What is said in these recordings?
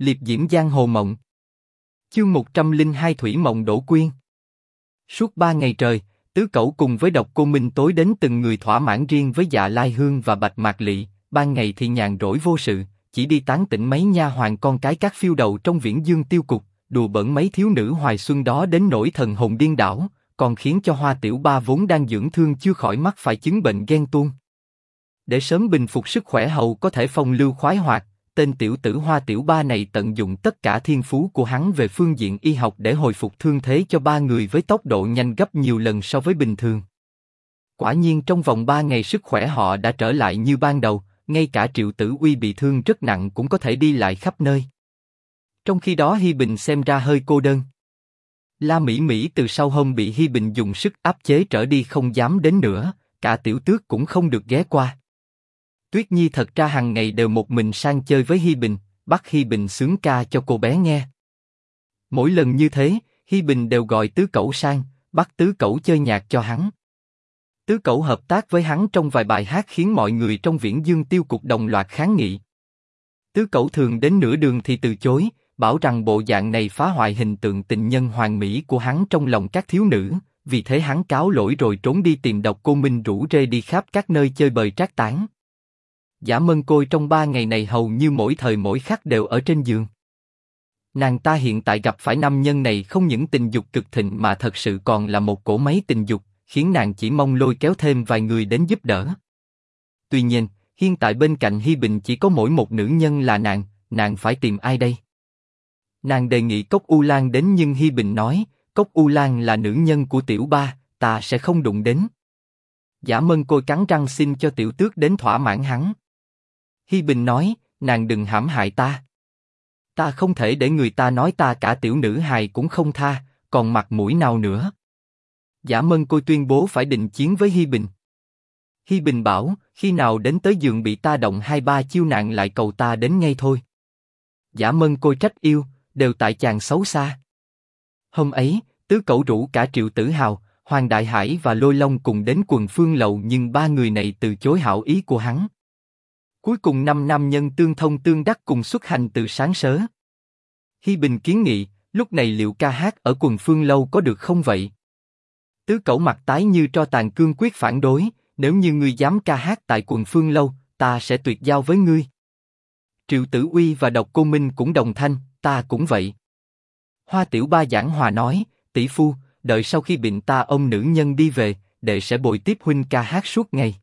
liệp diễm giang hồ mộng. Chương 102 Thủy mộng đổ quyên. Suốt ba ngày trời, tứ cẩu cùng với độc cô Minh tối đến từng người thỏa mãn riêng với dạ lai hương và bạch mạc lị, ban ngày thì nhàn rỗi vô sự, chỉ đi tán tỉnh mấy nha hoàng con cái các phiêu đầu trong viễn dương tiêu cục, đùa bẩn mấy thiếu nữ hoài xuân đó đến nỗi thần hồn điên đảo, còn khiến cho hoa tiểu ba vốn đang dưỡng thương chưa khỏi mắc phải chứng bệnh ghen tuông. Để sớm bình phục sức khỏe hậu có thể phong lưu khoái hoạt, tên tiểu tử hoa tiểu ba này tận dụng tất cả thiên phú của hắn về phương diện y học để hồi phục thương thế cho ba người với tốc độ nhanh gấp nhiều lần so với bình thường. Quả nhiên trong vòng ba ngày sức khỏe họ đã trở lại như ban đầu, ngay cả triệu tử uy bị thương rất nặng cũng có thể đi lại khắp nơi. Trong khi đó Hi Bình xem ra hơi cô đơn. La Mỹ Mỹ từ sau hôm bị Hi Bình dùng sức áp chế trở đi không dám đến nữa, cả tiểu tước cũng không được ghé qua. Tuyết Nhi thật ra hàng ngày đều một mình sang chơi với Hi Bình, bắt Hi Bình sướng ca cho cô bé nghe. Mỗi lần như thế, Hi Bình đều gọi tứ cẩu sang, bắt tứ cẩu chơi nhạc cho hắn. Tứ cẩu hợp tác với hắn trong vài bài hát khiến mọi người trong viễn dương tiêu cục đồng loạt kháng nghị. Tứ cẩu thường đến nửa đường thì từ chối, bảo rằng bộ dạng này phá hoại hình tượng tình nhân hoàng mỹ của hắn trong lòng các thiếu nữ, vì thế hắn cáo lỗi rồi trốn đi tìm độc cô Minh rủ rê đi khắp các nơi chơi bời trác tán. Giả Mân Côi trong ba ngày này hầu như mỗi thời mỗi khắc đều ở trên giường. Nàng ta hiện tại gặp phải nam nhân này không những tình dục cực thịnh mà thật sự còn là một cỗ máy tình dục, khiến nàng chỉ mong lôi kéo thêm vài người đến giúp đỡ. Tuy nhiên, hiện tại bên cạnh Hi Bình chỉ có mỗi một nữ nhân là nàng, nàng phải tìm ai đây? Nàng đề nghị Cốc U Lan đến nhưng Hi Bình nói, Cốc U Lan là nữ nhân của Tiểu Ba, ta sẽ không đụng đến. Giả Mân Côi cắn răng xin cho Tiểu Tước đến thỏa mãn hắn. Hi Bình nói, nàng đừng hãm hại ta. Ta không thể để người ta nói ta cả tiểu nữ hài cũng không tha, còn mặt mũi nào nữa. Giả Mân Côi tuyên bố phải định chiến với Hi Bình. Hi Bình bảo, khi nào đến tới giường bị ta động hai ba chiêu nạn lại cầu ta đến ngay thôi. Giả Mân Côi trách yêu, đều tại chàng xấu xa. Hôm ấy, tứ cậu rủ cả Triệu Tử Hào, Hoàng Đại Hải và Lôi Long cùng đến quần phương lầu nhưng ba người này từ chối hảo ý của hắn. Cuối cùng năm nam nhân tương thông tương đắc cùng xuất hành từ sáng sớm. Hi Bình kiến nghị, lúc này liệu ca hát ở quần phương lâu có được không vậy? Tứ cẩu mặt tái như cho tàn cương quyết phản đối, nếu như ngươi dám ca hát tại quần phương lâu, ta sẽ tuyệt giao với ngươi. Triệu Tử Uy và Độc Cô Minh cũng đồng thanh, ta cũng vậy. Hoa Tiểu Ba giảng hòa nói, tỷ phu, đợi sau khi bệnh ta ông nữ nhân đi về, đệ sẽ bồi tiếp huynh ca hát suốt ngày.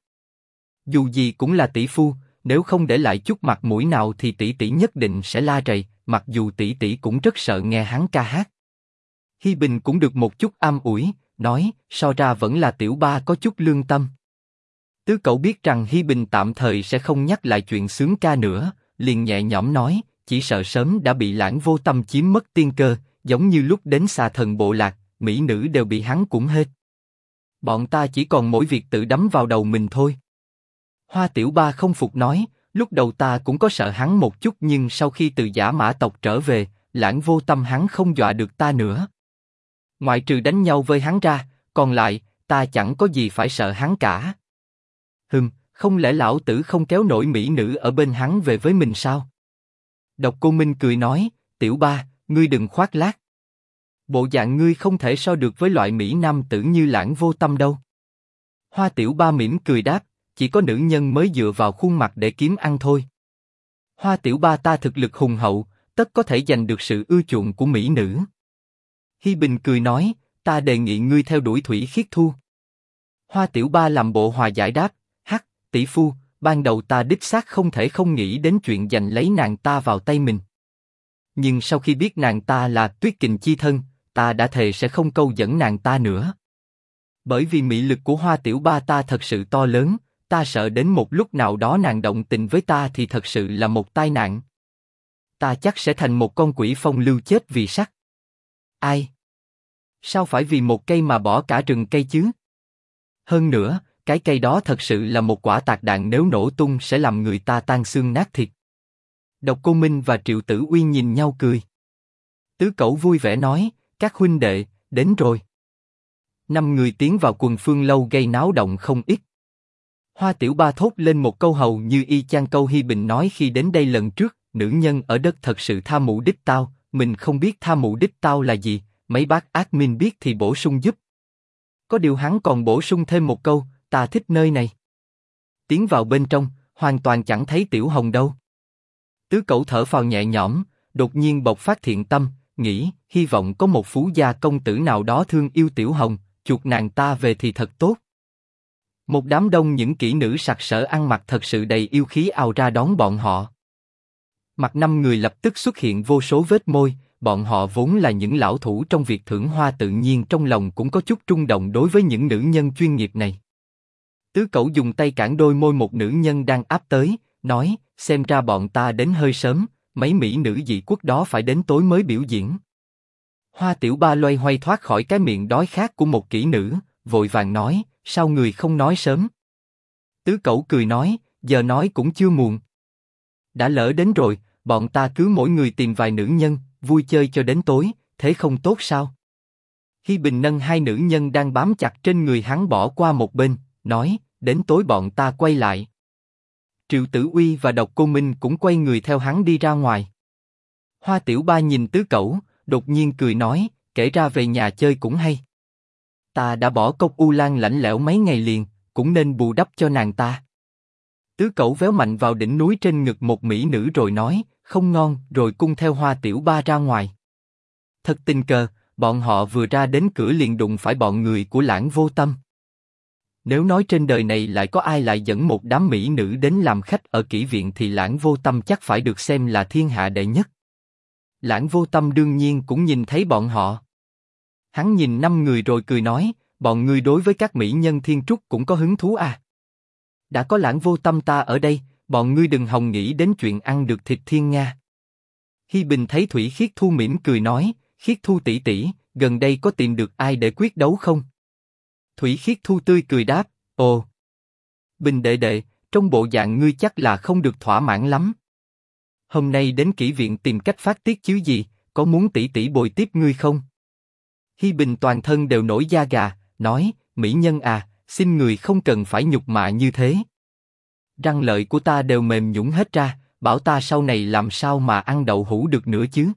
Dù gì cũng là tỷ phu, nếu không để lại chút mặt mũi nào thì tỷ tỷ nhất định sẽ la rầy, mặc dù tỷ tỷ cũng rất sợ nghe hắn ca hát. Hi Bình cũng được một chút am ủi, nói, so ra vẫn là tiểu ba có chút lương tâm. Tứ cậu biết rằng Hi Bình tạm thời sẽ không nhắc lại chuyện sướng ca nữa, liền nhẹ nhõm nói, chỉ sợ sớm đã bị lãng vô tâm chiếm mất tiên cơ, giống như lúc đến xà thần bộ lạc, mỹ nữ đều bị hắn cũng hết. Bọn ta chỉ còn mỗi việc tự đấm vào đầu mình thôi. Hoa Tiểu Ba không phục nói, lúc đầu ta cũng có sợ hắn một chút nhưng sau khi từ giả mã tộc trở về, lãng vô tâm hắn không dọa được ta nữa. Ngoại trừ đánh nhau với hắn ra, còn lại, ta chẳng có gì phải sợ hắn cả. Hừm, không lẽ lão tử không kéo nổi mỹ nữ ở bên hắn về với mình sao? Độc Cô Minh cười nói, Tiểu Ba, ngươi đừng khoác lác. Bộ dạng ngươi không thể so được với loại mỹ nam tử như lãng vô tâm đâu. Hoa Tiểu Ba mỉm cười đáp, chỉ có nữ nhân mới dựa vào khuôn mặt để kiếm ăn thôi. Hoa tiểu ba ta thực lực hùng hậu, tất có thể giành được sự ưa chuộng của mỹ nữ. Hi Bình cười nói, ta đề nghị ngươi theo đuổi thủy khiết thu. Hoa tiểu ba làm bộ hòa giải đáp, hắc, tỷ phu, ban đầu ta đích xác không thể không nghĩ đến chuyện giành lấy nàng ta vào tay mình. Nhưng sau khi biết nàng ta là tuyết kình chi thân, ta đã thề sẽ không câu dẫn nàng ta nữa. Bởi vì mỹ lực của hoa tiểu ba ta thật sự to lớn, ta sợ đến một lúc nào đó nàng động tình với ta thì thật sự là một tai nạn. Ta chắc sẽ thành một con quỷ phong lưu chết vì sắc. Ai? Sao phải vì một cây mà bỏ cả rừng cây chứ? Hơn nữa, cái cây đó thật sự là một quả tạc đạn nếu nổ tung sẽ làm người ta tan xương nát thịt. Độc Cô Minh và Triệu Tử Uy nhìn nhau cười. Tứ Cẩu vui vẻ nói, các huynh đệ, đến rồi. Năm người tiến vào quần phương lâu gây náo động không ít. Hoa Tiểu Ba thốt lên một câu hầu như y chang câu Hi Bình nói khi đến đây lần trước, nữ nhân ở đất thật sự tha mụ đích tao, mình không biết tha mụ đích tao là gì, mấy bác admin biết thì bổ sung giúp. Có điều hắn còn bổ sung thêm một câu, ta thích nơi này. Tiến vào bên trong, hoàn toàn chẳng thấy Tiểu Hồng đâu. Tứ cậu thở phào nhẹ nhõm, đột nhiên bộc phát thiện tâm, nghĩ, hy vọng có một phú gia công tử nào đó thương yêu Tiểu Hồng, chuột nàng ta về thì thật tốt. Một đám đông những kỹ nữ sặc sỡ ăn mặc thật sự đầy yêu khí ào ra đón bọn họ. Mặt năm người lập tức xuất hiện vô số vết môi, bọn họ vốn là những lão thủ trong việc thưởng hoa tự nhiên trong lòng cũng có chút trung động đối với những nữ nhân chuyên nghiệp này. Tứ cậu dùng tay cản đôi môi một nữ nhân đang áp tới, nói, xem ra bọn ta đến hơi sớm, mấy mỹ nữ dị quốc đó phải đến tối mới biểu diễn. Hoa tiểu ba loay hoay thoát khỏi cái miệng đói khát của một kỹ nữ, vội vàng nói, sao người không nói sớm? Tứ cẩu cười nói, giờ nói cũng chưa muộn. Đã lỡ đến rồi, bọn ta cứ mỗi người tìm vài nữ nhân, vui chơi cho đến tối, thế không tốt sao? Hi Bình nâng hai nữ nhân đang bám chặt trên người hắn bỏ qua một bên, nói, đến tối bọn ta quay lại. Triệu Tử Uy và Độc Cô Minh cũng quay người theo hắn đi ra ngoài. Hoa Tiểu Ba nhìn tứ cẩu, đột nhiên cười nói, kể ra về nhà chơi cũng hay. Ta đã bỏ cốc u lan lạnh lẽo mấy ngày liền, cũng nên bù đắp cho nàng ta. Tứ cẩu véo mạnh vào đỉnh núi trên ngực một mỹ nữ rồi nói, không ngon, rồi cung theo hoa tiểu ba ra ngoài. Thật tình cờ, bọn họ vừa ra đến cửa liền đụng phải bọn người của lãng vô tâm. Nếu nói trên đời này lại có ai lại dẫn một đám mỹ nữ đến làm khách ở kỹ viện thì lãng vô tâm chắc phải được xem là thiên hạ đệ nhất. Lãng vô tâm đương nhiên cũng nhìn thấy bọn họ. Hắn nhìn năm người rồi cười nói, bọn ngươi đối với các mỹ nhân thiên trúc cũng có hứng thú à? Đã có lãng vô tâm ta ở đây, bọn ngươi đừng hòng nghĩ đến chuyện ăn được thịt thiên nga. Hi Bình thấy Thủy Khiết Thu mỉm cười nói, Khiết Thu tỷ tỷ, gần đây có tìm được ai để quyết đấu không? Thủy Khiết Thu tươi cười đáp, ồ. Bình đệ đệ, trong bộ dạng ngươi chắc là không được thỏa mãn lắm. Hôm nay đến kỹ viện tìm cách phát tiết chứ gì, có muốn tỷ tỷ bồi tiếp ngươi không? Hi Bình toàn thân đều nổi da gà, nói, mỹ nhân à, xin người không cần phải nhục mạ như thế. Răng lợi của ta đều mềm nhũn hết ra, bảo ta sau này làm sao mà ăn đậu hũ được nữa chứ?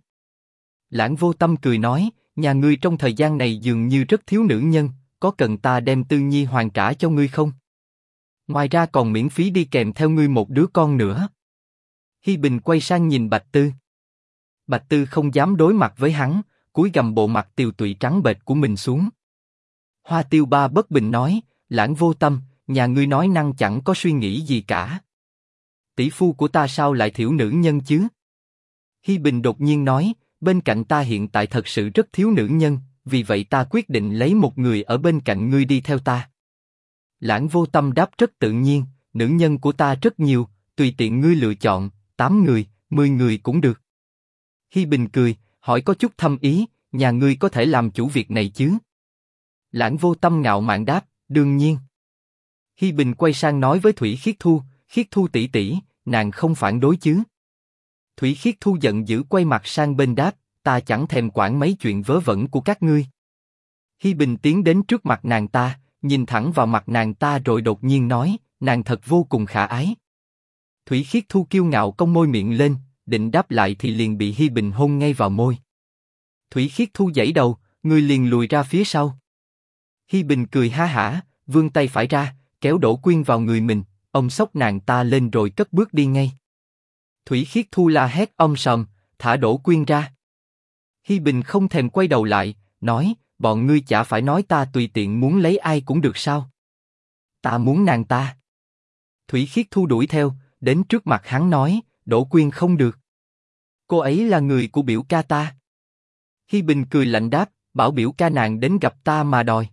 Lãng vô tâm cười nói, nhà ngươi trong thời gian này dường như rất thiếu nữ nhân, có cần ta đem tư nhi hoàn trả cho ngươi không? Ngoài ra còn miễn phí đi kèm theo ngươi một đứa con nữa. Hi Bình quay sang nhìn Bạch Tư. Bạch Tư không dám đối mặt với hắn, cúi gầm bộ mặt tiều tụy trắng bệch của mình xuống. Hoa Tiêu Ba bất bình nói, lãng vô tâm, nhà ngươi nói năng chẳng có suy nghĩ gì cả. Tỷ phu của ta sao lại thiểu nữ nhân chứ? Hi Bình đột nhiên nói, bên cạnh ta hiện tại thật sự rất thiếu nữ nhân, vì vậy ta quyết định lấy một người ở bên cạnh ngươi đi theo ta. Lãng vô tâm đáp rất tự nhiên, nữ nhân của ta rất nhiều, tùy tiện ngươi lựa chọn, tám người, mười người cũng được. Hi Bình cười, hỏi có chút thâm ý, nhà ngươi có thể làm chủ việc này chứ? Lãng vô tâm ngạo mạn đáp, đương nhiên. Hi Bình quay sang nói với Thủy Khiết Thu, Khiết Thu tỷ tỷ, nàng không phản đối chứ? Thủy Khiết Thu giận dữ quay mặt sang bên đáp, ta chẳng thèm quản mấy chuyện vớ vẩn của các ngươi. Hi Bình tiến đến trước mặt nàng ta, nhìn thẳng vào mặt nàng ta rồi đột nhiên nói, nàng thật vô cùng khả ái. Thủy Khiết Thu kiêu ngạo cong môi miệng lên, định đáp lại thì liền bị Hi Bình hôn ngay vào môi. Thủy Khiết Thu dãy đầu, người liền lùi ra phía sau. Hi Bình cười ha hả, vươn tay phải ra, kéo Đỗ Quyên vào người mình, ông sốc nàng ta lên rồi cất bước đi ngay. Thủy Khiết Thu la hét ông sầm, thả Đỗ Quyên ra. Hi Bình không thèm quay đầu lại, nói, bọn ngươi chả phải nói ta tùy tiện muốn lấy ai cũng được sao? Ta muốn nàng ta. Thủy Khiết Thu đuổi theo, đến trước mặt hắn nói, Đỗ Quyên không được. Cô ấy là người của biểu ca ta. Hi Bình cười lạnh đáp, bảo biểu ca nàng đến gặp ta mà đòi.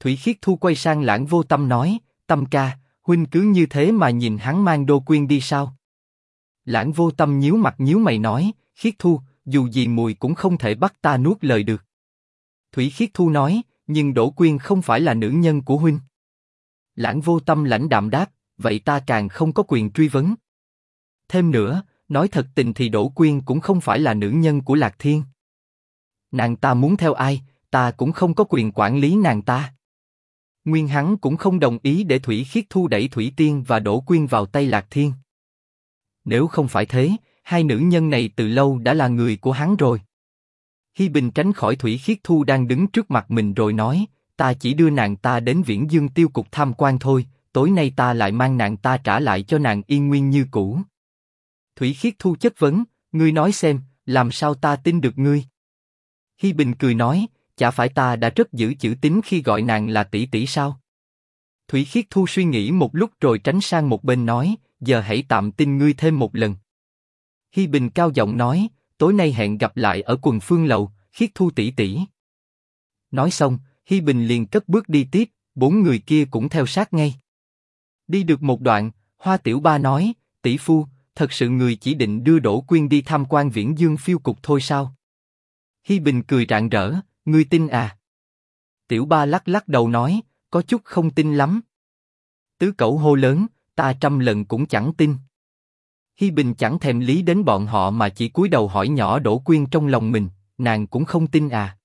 Thủy Khiết Thu quay sang lãng vô tâm nói, tâm ca, huynh cứ như thế mà nhìn hắn mang đô quyên đi sao? Lãng vô tâm nhíu mặt nhíu mày nói, Khiết Thu, dù gì mùi cũng không thể bắt ta nuốt lời được. Thủy Khiết Thu nói, nhưng Đỗ Quyên không phải là nữ nhân của huynh. Lãng vô tâm lãnh đạm đáp, vậy ta càng không có quyền truy vấn. Thêm nữa, nói thật tình thì Đỗ Quyên cũng không phải là nữ nhân của Lạc Thiên. Nàng ta muốn theo ai, ta cũng không có quyền quản lý nàng ta. Nguyên hắn cũng không đồng ý để Thủy Khiết Thu đẩy Thủy Tiên và Đỗ Quyên vào tay Lạc Thiên. Nếu không phải thế, hai nữ nhân này từ lâu đã là người của hắn rồi. Hi Bình tránh khỏi Thủy Khiết Thu đang đứng trước mặt mình rồi nói, ta chỉ đưa nàng ta đến Viễn Dương Tiêu Cục tham quan thôi, tối nay ta lại mang nàng ta trả lại cho nàng yên nguyên như cũ. Thủy Khiết Thu chất vấn, ngươi nói xem, làm sao ta tin được ngươi? Hi Bình cười nói, chả phải ta đã rất giữ chữ tín khi gọi nàng là tỷ tỷ sao? Thủy Khiết Thu suy nghĩ một lúc rồi tránh sang một bên nói, giờ hãy tạm tin ngươi thêm một lần. Hi Bình cao giọng nói, tối nay hẹn gặp lại ở quần phương lầu, Khiết Thu tỷ tỷ. Nói xong, Hi Bình liền cất bước đi tiếp, bốn người kia cũng theo sát ngay. Đi được một đoạn, Hoa Tiểu Ba nói, tỷ phu, thật sự người chỉ định đưa Đỗ Quyên đi tham quan Viễn Dương phiêu cục thôi sao? Hi Bình cười rạng rỡ, ngươi tin à? Tiểu Ba lắc lắc đầu nói, có chút không tin lắm. Tứ Cẩu hô lớn, ta trăm lần cũng chẳng tin. Hi Bình chẳng thèm lý đến bọn họ mà chỉ cúi đầu hỏi nhỏ Đỗ Quyên trong lòng mình, nàng cũng không tin à?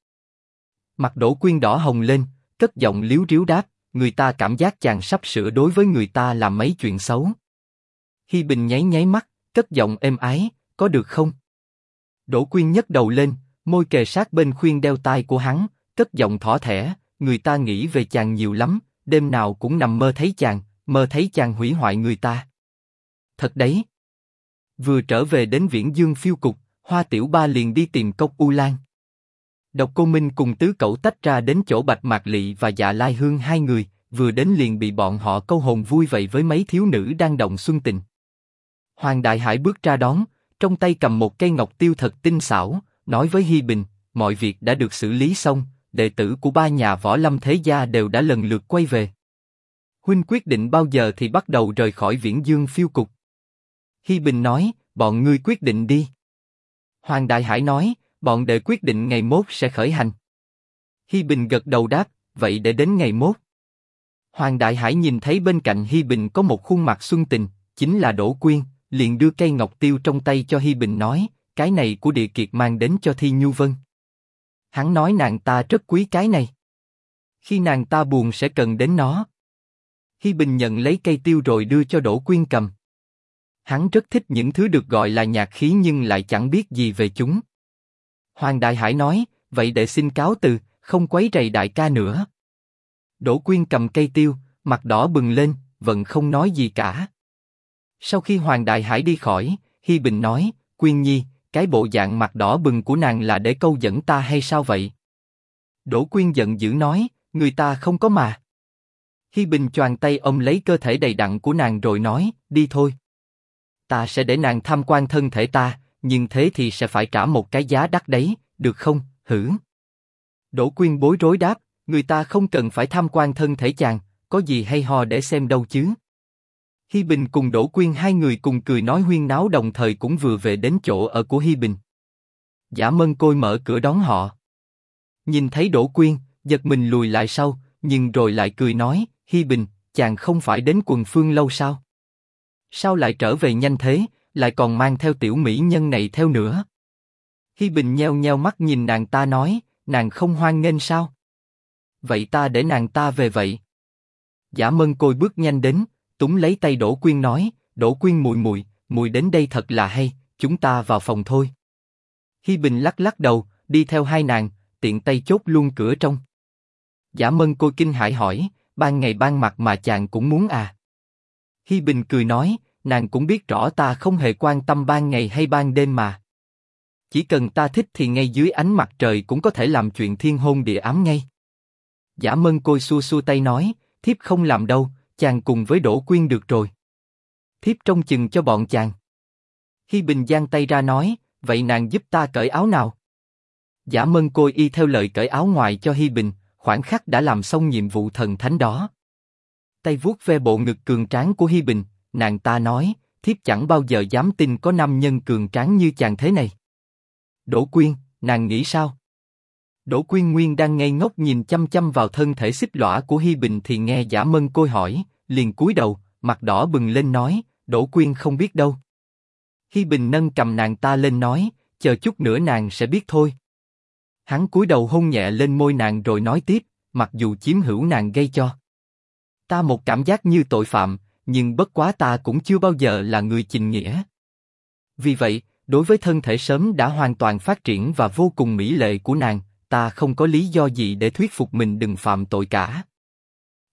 Mặt Đỗ Quyên đỏ hồng lên, cất giọng liếu riếu đáp, người ta cảm giác chàng sắp sửa đối với người ta làm mấy chuyện xấu. Hi Bình nháy nháy mắt, cất giọng êm ái, có được không? Đỗ Quyên nhấc đầu lên, môi kề sát bên khuyên đeo tai của hắn, cất giọng thỏ thẻ, người ta nghĩ về chàng nhiều lắm, đêm nào cũng nằm mơ thấy chàng, mơ thấy chàng hủy hoại người ta. Thật đấy. Vừa trở về đến Viễn Dương phiêu cục, Hoa Tiểu Ba liền đi tìm Cốc U Lan. Độc Cô Minh cùng tứ cậu tách ra đến chỗ Bạch Mạc Lị và Dạ Lai Hương hai người, vừa đến liền bị bọn họ câu hồn vui vậy với mấy thiếu nữ đang động xuân tình. Hoàng Đại Hải bước ra đón, trong tay cầm một cây ngọc tiêu thật tinh xảo, nói với Hi Bình, mọi việc đã được xử lý xong, đệ tử của ba nhà võ lâm thế gia đều đã lần lượt quay về. Huynh quyết định bao giờ thì bắt đầu rời khỏi Viễn Dương phiêu cục. Hi Bình nói, bọn ngươi quyết định đi. Hoàng Đại Hải nói, bọn đệ quyết định ngày mốt sẽ khởi hành. Hi Bình gật đầu đáp, vậy để đến ngày mốt. Hoàng Đại Hải nhìn thấy bên cạnh Hi Bình có một khuôn mặt xuân tình, chính là Đỗ Quyên, liền đưa cây ngọc tiêu trong tay cho Hi Bình nói, cái này của địa kiệt mang đến cho Thi Nhu Vân. Hắn nói nàng ta rất quý cái này. Khi nàng ta buồn sẽ cần đến nó. Hi Bình nhận lấy cây tiêu rồi đưa cho Đỗ Quyên cầm. Hắn rất thích những thứ được gọi là nhạc khí nhưng lại chẳng biết gì về chúng. Hoàng Đại Hải nói, vậy để xin cáo từ, không quấy rầy đại ca nữa. Đỗ Quyên cầm cây tiêu, mặt đỏ bừng lên, vẫn không nói gì cả. Sau khi Hoàng Đại Hải đi khỏi, Hi Bình nói, Quyên Nhi, cái bộ dạng mặt đỏ bừng của nàng là để câu dẫn ta hay sao vậy? Đỗ Quyên giận dữ nói, người ta không có mà. Hi Bình choàng tay ôm lấy cơ thể đầy đặn của nàng rồi nói, đi thôi. Ta sẽ để nàng tham quan thân thể ta, nhưng thế thì sẽ phải trả một cái giá đắt đấy, được không? Hử? Đỗ Quyên bối rối đáp, người ta không cần phải tham quan thân thể chàng, có gì hay ho để xem đâu chứ? Hi Bình cùng Đỗ Quyên hai người cùng cười nói huyên náo đồng thời cũng vừa về đến chỗ ở của Hi Bình. Giả Mân Côi mở cửa đón họ. Nhìn thấy Đỗ Quyên, giật mình lùi lại sau, nhưng rồi lại cười nói, Hi Bình, chàng không phải đến quần phương lâu sao? Sao lại trở về nhanh thế, lại còn mang theo tiểu mỹ nhân này theo nữa? Hi Bình nheo nheo mắt nhìn nàng ta nói, nàng không hoan nghênh sao? Vậy ta để nàng ta về vậy. Giả Mân Côi bước nhanh đến, túng lấy tay Đỗ Quyên nói, Đỗ Quyên mùi mùi, mùi đến đây thật là hay, chúng ta vào phòng thôi. Hi Bình lắc lắc đầu, đi theo hai nàng, tiện tay chốt luôn cửa trong. Giả Mân Côi kinh hãi hỏi, ban ngày ban mặt mà chàng cũng muốn à? Hi Bình cười nói, nàng cũng biết rõ ta không hề quan tâm ban ngày hay ban đêm mà. Chỉ cần ta thích thì ngay dưới ánh mặt trời cũng có thể làm chuyện thiên hôn địa ám ngay. Giả Mân Côi xua xua tay nói, thiếp không làm đâu, chàng cùng với Đỗ Quyên được rồi. Thiếp trông chừng cho bọn chàng. Hi Bình giang tay ra nói, vậy nàng giúp ta cởi áo nào? Giả Mân Côi y theo lời cởi áo ngoài cho Hi Bình, khoảng khắc đã làm xong nhiệm vụ thần thánh đó. Tay vuốt ve bộ ngực cường tráng của Hi Bình, nàng ta nói, thiếp chẳng bao giờ dám tin có nam nhân cường tráng như chàng thế này. Đỗ Quyên, nàng nghĩ sao? Đỗ Quyên Nguyên đang ngây ngốc nhìn chăm chăm vào thân thể xích lõa của Hi Bình thì nghe Giả Mân Côi hỏi, liền cúi đầu, mặt đỏ bừng lên nói, Đỗ Quyên không biết đâu. Hi Bình nâng cầm nàng ta lên nói, chờ chút nữa nàng sẽ biết thôi. Hắn cúi đầu hôn nhẹ lên môi nàng rồi nói tiếp, mặc dù chiếm hữu nàng gây cho. Ta một cảm giác như tội phạm, nhưng bất quá ta cũng chưa bao giờ là người trình nghĩa. Vì vậy, đối với thân thể sớm đã hoàn toàn phát triển và vô cùng mỹ lệ của nàng, ta không có lý do gì để thuyết phục mình đừng phạm tội cả.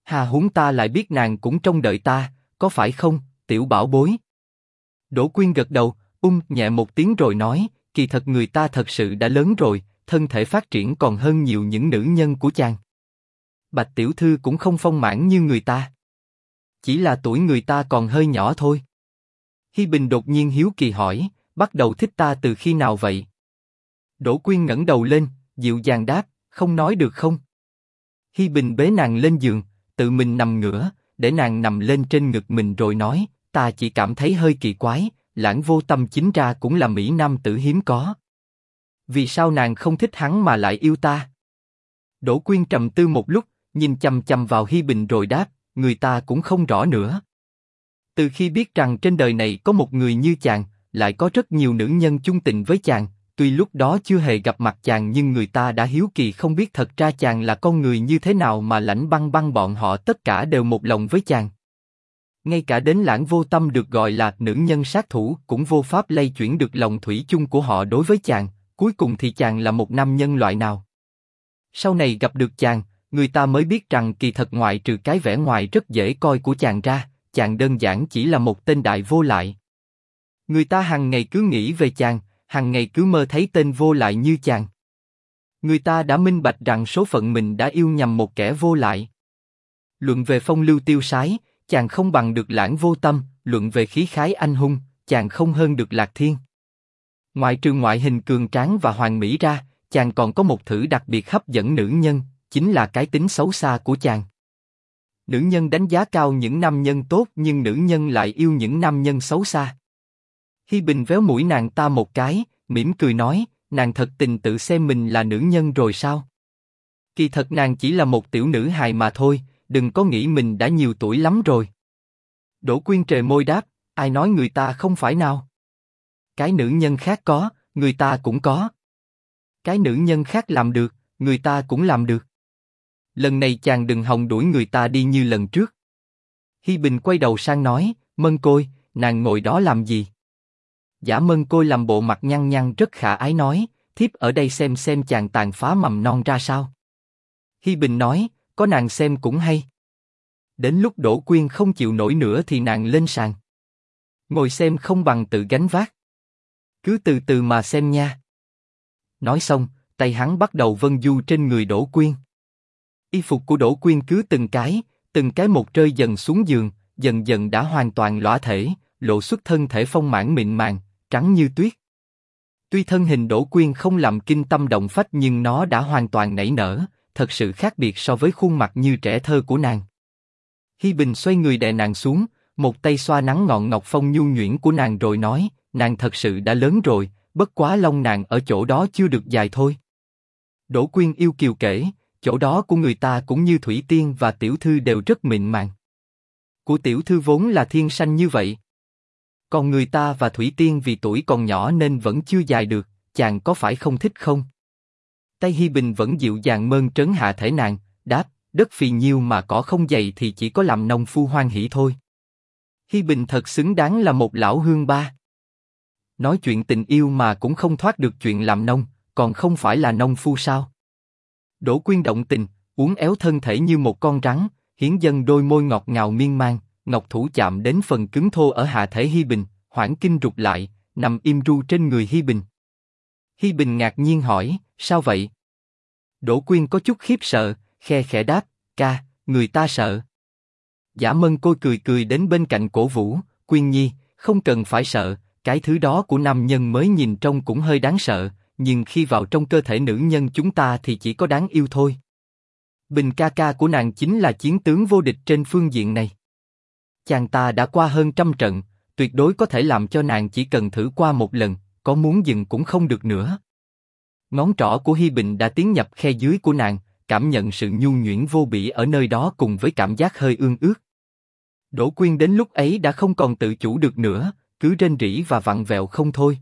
Hà huống ta lại biết nàng cũng trông đợi ta, có phải không, tiểu bảo bối? Đỗ Quyên gật đầu, ung nhẹ một tiếng rồi nói, kỳ thật người ta thật sự đã lớn rồi, thân thể phát triển còn hơn nhiều những nữ nhân của chàng. Bạch tiểu thư cũng không phong mãn như người ta. Chỉ là tuổi người ta còn hơi nhỏ thôi. Hi Bình đột nhiên hiếu kỳ hỏi, bắt đầu thích ta từ khi nào vậy? Đỗ Quyên ngẩng đầu lên, dịu dàng đáp, không nói được không? Hi Bình bế nàng lên giường, tự mình nằm ngửa, để nàng nằm lên trên ngực mình rồi nói, ta chỉ cảm thấy hơi kỳ quái, lãng vô tâm chính ra cũng là mỹ nam tử hiếm có. Vì sao nàng không thích hắn mà lại yêu ta? Đỗ Quyên trầm tư một lúc, nhìn chăm chăm vào Hi Bình rồi đáp, người ta cũng không rõ nữa. Từ khi biết rằng trên đời này có một người như chàng, lại có rất nhiều nữ nhân chung tình với chàng, tuy lúc đó chưa hề gặp mặt chàng nhưng người ta đã hiếu kỳ không biết thật ra chàng là con người như thế nào mà lãnh băng băng bọn họ tất cả đều một lòng với chàng. Ngay cả đến lãng vô tâm được gọi là nữ nhân sát thủ cũng vô pháp lay chuyển được lòng thủy chung của họ đối với chàng, cuối cùng thì chàng là một nam nhân loại nào. Sau này gặp được chàng, người ta mới biết rằng kỳ thật ngoại trừ cái vẻ ngoài rất dễ coi của chàng ra, chàng đơn giản chỉ là một tên đại vô lại. Người ta hàng ngày cứ nghĩ về chàng, hàng ngày cứ mơ thấy tên vô lại như chàng. Người ta đã minh bạch rằng số phận mình đã yêu nhầm một kẻ vô lại. Luận về phong lưu tiêu sái, chàng không bằng được lãng vô tâm, luận về khí khái anh hùng, chàng không hơn được lạc thiên. Ngoại trừ ngoại hình cường tráng và hoàn mỹ ra, chàng còn có một thử đặc biệt hấp dẫn nữ nhân, chính là cái tính xấu xa của chàng. Nữ nhân đánh giá cao những nam nhân tốt nhưng nữ nhân lại yêu những nam nhân xấu xa. Hi Bình véo mũi nàng ta một cái, mỉm cười nói, nàng thật tình tự xem mình là nữ nhân rồi sao? Kỳ thật nàng chỉ là một tiểu nữ hài mà thôi, đừng có nghĩ mình đã nhiều tuổi lắm rồi. Đỗ Quyên trề môi đáp, ai nói người ta không phải nào? Cái nữ nhân khác có, người ta cũng có. Cái nữ nhân khác làm được, người ta cũng làm được. Lần này chàng đừng hòng đuổi người ta đi như lần trước. Hi Bình quay đầu sang nói, Mân Côi, nàng ngồi đó làm gì? Giả Mân Côi làm bộ mặt nhăn nhăn rất khả ái nói, thiếp ở đây xem xem chàng tàn phá mầm non ra sao. Hi Bình nói, có nàng xem cũng hay. Đến lúc Đỗ Quyên không chịu nổi nữa thì nàng lên sàn. Ngồi xem không bằng tự gánh vác. Cứ từ từ mà xem nha. Nói xong, tay hắn bắt đầu vân du trên người Đỗ Quyên. Y phục của Đỗ Quyên cứ từng cái, từng cái một rơi dần xuống giường, dần dần đã hoàn toàn lõa thể, lộ xuất thân thể phong mãn mịn màng, trắng như tuyết. Tuy thân hình Đỗ Quyên không làm kinh tâm động phách nhưng nó đã hoàn toàn nảy nở, thật sự khác biệt so với khuôn mặt như trẻ thơ của nàng. Hi Bình xoay người đè nàng xuống, một tay xoa nắng ngọn ngọc phong nhu nhuyễn của nàng rồi nói, nàng thật sự đã lớn rồi, bất quá lông nàng ở chỗ đó chưa được dài thôi. Đỗ Quyên yêu kiều kể, chỗ đó của người ta cũng như thủy tiên và tiểu thư đều rất mịn màng. Của tiểu thư vốn là thiên sanh như vậy. Còn người ta và thủy tiên vì tuổi còn nhỏ nên vẫn chưa dài được, chàng có phải không thích không? Tay Hi Bình vẫn dịu dàng mơn trấn hạ thể nàng, đáp, đất phì nhiêu mà cỏ không dày thì chỉ có làm nông phu hoan hỉ thôi. Hi Bình thật xứng đáng là một lão hương ba. Nói chuyện tình yêu mà cũng không thoát được chuyện làm nông, còn không phải là nông phu sao? Đỗ Quyên động tình, uốn éo thân thể như một con rắn, hiến dân đôi môi ngọt ngào miên man, ngọc thủ chạm đến phần cứng thô ở hạ thể Hi Bình, hoảng kinh rụt lại, nằm im ru trên người Hi Bình. Hi Bình ngạc nhiên hỏi, sao vậy? Đỗ Quyên có chút khiếp sợ, khe khẽ đáp, ca, người ta sợ. Giả Mân Côi cười cười đến bên cạnh cổ vũ, Quyên Nhi, không cần phải sợ, cái thứ đó của nam nhân mới nhìn trông cũng hơi đáng sợ, nhưng khi vào trong cơ thể nữ nhân chúng ta thì chỉ có đáng yêu thôi. Bình ca ca của nàng chính là chiến tướng vô địch trên phương diện này. Chàng ta đã qua hơn trăm trận, tuyệt đối có thể làm cho nàng chỉ cần thử qua một lần, có muốn dừng cũng không được nữa. Ngón trỏ của Hi Bình đã tiến nhập khe dưới của nàng, cảm nhận sự nhu nhuyễn vô bỉ ở nơi đó cùng với cảm giác hơi ương ướt. Đỗ Quyên đến lúc ấy đã không còn tự chủ được nữa, cứ rên rỉ và vặn vẹo không thôi.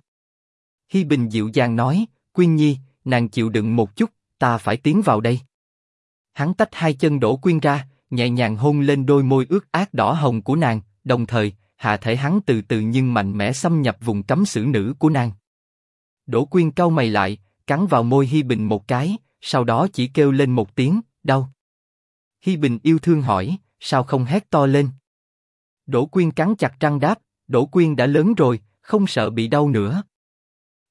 Hi Bình dịu dàng nói, Quyên Nhi, nàng chịu đựng một chút, ta phải tiến vào đây. Hắn tách hai chân Đỗ Quyên ra, nhẹ nhàng hôn lên đôi môi ướt át đỏ hồng của nàng, đồng thời hạ thể hắn từ từ nhưng mạnh mẽ xâm nhập vùng cấm xử nữ của nàng. Đỗ Quyên cau mày lại, cắn vào môi Hi Bình một cái, sau đó chỉ kêu lên một tiếng, đau. Hi Bình yêu thương hỏi, sao không hét to lên? Đỗ Quyên cắn chặt răng đáp, Đỗ Quyên đã lớn rồi, không sợ bị đau nữa.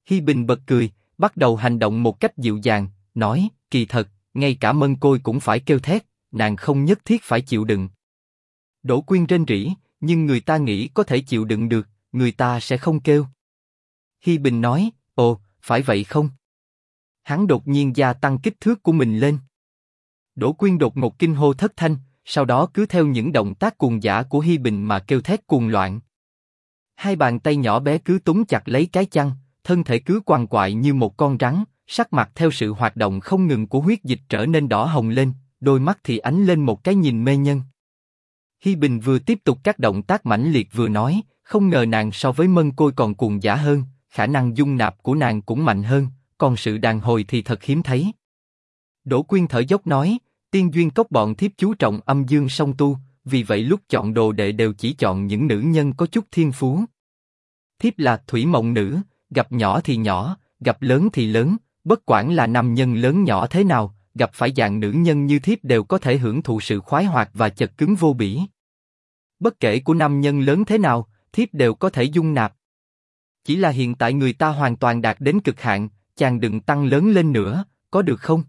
Hi Bình bật cười, bắt đầu hành động một cách dịu dàng, nói, kỳ thật, ngay cả mân côi cũng phải kêu thét, nàng không nhất thiết phải chịu đựng. Đỗ Quyên trên rỉ, nhưng người ta nghĩ có thể chịu đựng được, người ta sẽ không kêu. Hi Bình nói, ồ, phải vậy không? Hắn đột nhiên gia tăng kích thước của mình lên. Đỗ Quyên đột ngột kinh hô thất thanh, sau đó cứ theo những động tác cuồng dã của Hi Bình mà kêu thét cuồng loạn. Hai bàn tay nhỏ bé cứ túng chặt lấy cái chăn, thân thể cứ quằn quại như một con rắn, sắc mặt theo sự hoạt động không ngừng của huyết dịch trở nên đỏ hồng lên, đôi mắt thì ánh lên một cái nhìn mê nhân. Hi Bình vừa tiếp tục các động tác mãnh liệt vừa nói, không ngờ nàng so với mân côi còn cuồng dã hơn, khả năng dung nạp của nàng cũng mạnh hơn, còn sự đàn hồi thì thật hiếm thấy. Đỗ Quyên thở dốc nói, tiên duyên cốc bọn thiếp chú trọng âm dương song tu, vì vậy lúc chọn đồ đệ đều chỉ chọn những nữ nhân có chút thiên phú. Thiếp là thủy mộng nữ, gặp nhỏ thì nhỏ, gặp lớn thì lớn, bất quản là nam nhân lớn nhỏ thế nào, gặp phải dạng nữ nhân như thiếp đều có thể hưởng thụ sự khoái hoạt và chật cứng vô bỉ. Bất kể của nam nhân lớn thế nào, thiếp đều có thể dung nạp. Chỉ là hiện tại người ta hoàn toàn đạt đến cực hạn, chàng đừng tăng lớn lên nữa, có được không?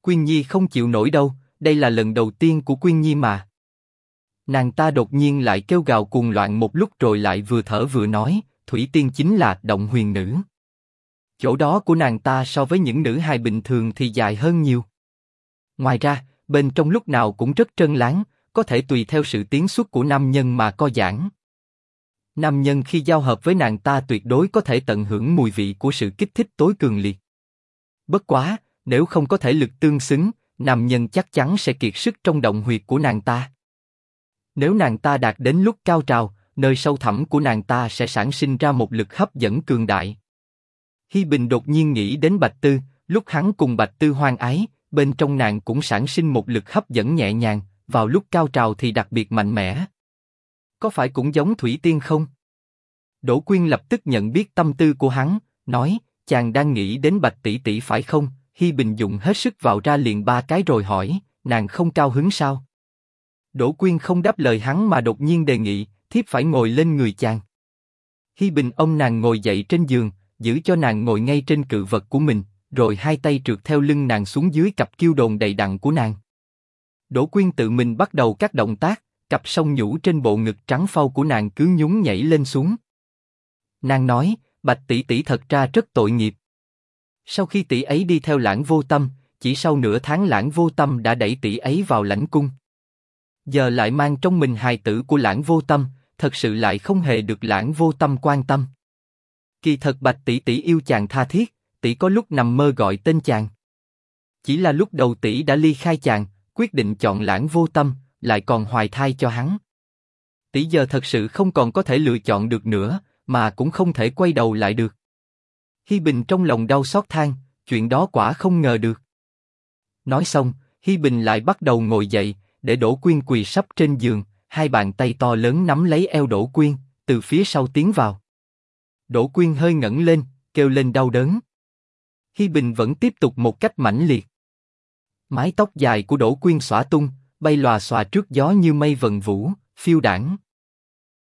Quyên Nhi không chịu nổi đâu, đây là lần đầu tiên của Quyên Nhi mà. Nàng ta đột nhiên lại kêu gào cuồng loạn một lúc rồi lại vừa thở vừa nói, Thủy Tiên chính là động huyền nữ. Chỗ đó của nàng ta so với những nữ hài bình thường thì dài hơn nhiều. Ngoài ra, bên trong lúc nào cũng rất trơn láng, có thể tùy theo sự tiến xuất của nam nhân mà co giãn. Nam nhân khi giao hợp với nàng ta tuyệt đối có thể tận hưởng mùi vị của sự kích thích tối cường liệt. Bất quá, nếu không có thể lực tương xứng, nam nhân chắc chắn sẽ kiệt sức trong động huyệt của nàng ta. Nếu nàng ta đạt đến lúc cao trào, nơi sâu thẳm của nàng ta sẽ sản sinh ra một lực hấp dẫn cường đại. Hi Bình đột nhiên nghĩ đến Bạch Tư, lúc hắn cùng Bạch Tư hoang ái, bên trong nàng cũng sản sinh một lực hấp dẫn nhẹ nhàng, vào lúc cao trào thì đặc biệt mạnh mẽ. Có phải cũng giống Thủy Tiên không? Đỗ Quyên lập tức nhận biết tâm tư của hắn, nói, chàng đang nghĩ đến Bạch tỷ tỷ phải không? Hi Bình dụng hết sức vào ra liền ba cái rồi hỏi, nàng không cao hứng sao? Đỗ Quyên không đáp lời hắn mà đột nhiên đề nghị, thiếp phải ngồi lên người chàng. Hi Bình ông nàng ngồi dậy trên giường, giữ cho nàng ngồi ngay trên cự vật của mình, rồi hai tay trượt theo lưng nàng xuống dưới cặp kiêu đồn đầy đặn của nàng. Đỗ Quyên tự mình bắt đầu các động tác, cặp song nhũ trên bộ ngực trắng phau của nàng cứ nhún nhảy lên xuống. Nàng nói, Bạch tỷ tỷ thật ra rất tội nghiệp. Sau khi tỷ ấy đi theo lãng vô tâm, chỉ sau nửa tháng lãng vô tâm đã đẩy tỷ ấy vào lãnh cung. Giờ lại mang trong mình hài tử của lãng vô tâm, thật sự lại không hề được lãng vô tâm quan tâm. Kỳ thật bạch tỷ tỷ yêu chàng tha thiết, tỷ có lúc nằm mơ gọi tên chàng. Chỉ là lúc đầu tỷ đã ly khai chàng, quyết định chọn lãng vô tâm, lại còn hoài thai cho hắn. Tỷ giờ thật sự không còn có thể lựa chọn được nữa, mà cũng không thể quay đầu lại được. Hi Bình trong lòng đau xót than, chuyện đó quả không ngờ được. Nói xong, Hi Bình lại bắt đầu ngồi dậy, để Đỗ Quyên quỳ sấp trên giường, hai bàn tay to lớn nắm lấy eo Đỗ Quyên, từ phía sau tiến vào. Đỗ Quyên hơi ngẩng lên, kêu lên đau đớn. Hi Bình vẫn tiếp tục một cách mãnh liệt. Mái tóc dài của Đỗ Quyên xõa tung, bay lòa xòa trước gió như mây vần vũ, phiêu đảng.